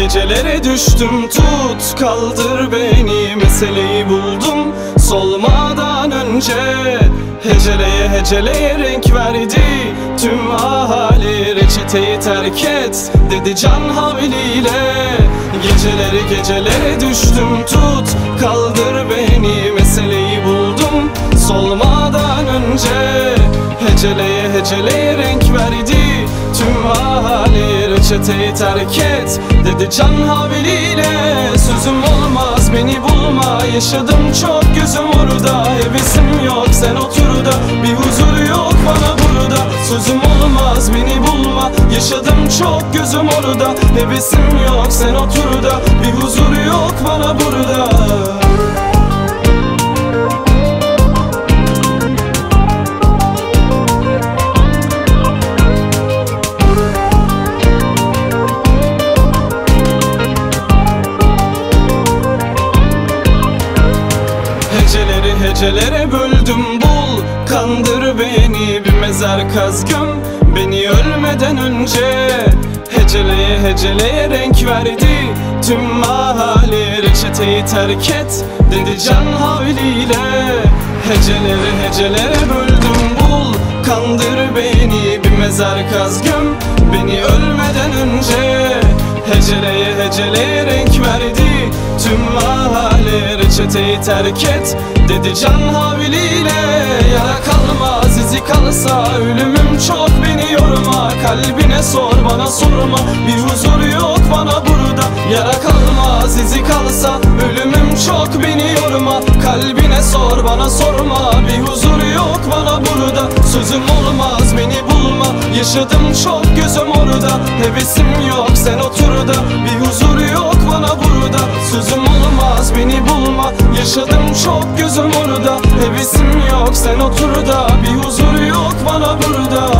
gecelere düştüm. Tut kaldır beni. Meseleyi buldum. Solmadan önce Heceleye heceleye renk verdi. Tüm ahali reçeteyi terk et Dedi can havliyle. Geceleri gecelere düştüm. Tut kaldır beni. Meseleyi buldum. Solmadan önce Heceleye heceleye renk verdi. Tüm ahali reçeteyi terk et Dedi can havliyle. Sözüm olmaz beni bulma. Yaşadım çok gözüm orada. Hevesim yok sen otur da. Bir huzur yok bana burada. Sözüm olmaz beni bulma. Yaşadım çok gözüm orada. Hevesim yok sen otur da. Bir huzur yok bana burada Hecelere böldüm bul Kandır beni bir mezar kaz göm Beni ölmeden önce Heceleye heceleye renk verdi. Tüm mahalle reçeteyi terk et Dedi can havliyle. Heceleri hecelere böldüm bul Kandır beni bir mezar kaz göm Beni ölmeden önce Heceleye heceleye reçeteyi terk et Dedi can havliyle. Yara kalmaz izi kalsa Ölümüm çok. Beni yorma Kalbine sor bana sorma. Bir huzur yok bana burada. Yara kalmaz izi kalsa Ölümüm çok. Beni yorma Kalbine sor bana sorma. Bir huzur yok bana burada. Sözüm olmaz beni bulma. Yaşadım çok gözüm orada. Hevesim yok sen otur da. Bir huzur yok Sözüm olmaz beni bulma. Yaşadım çok gözüm orada. Hevesim yok sen otur da. Bir huzur yok bana burada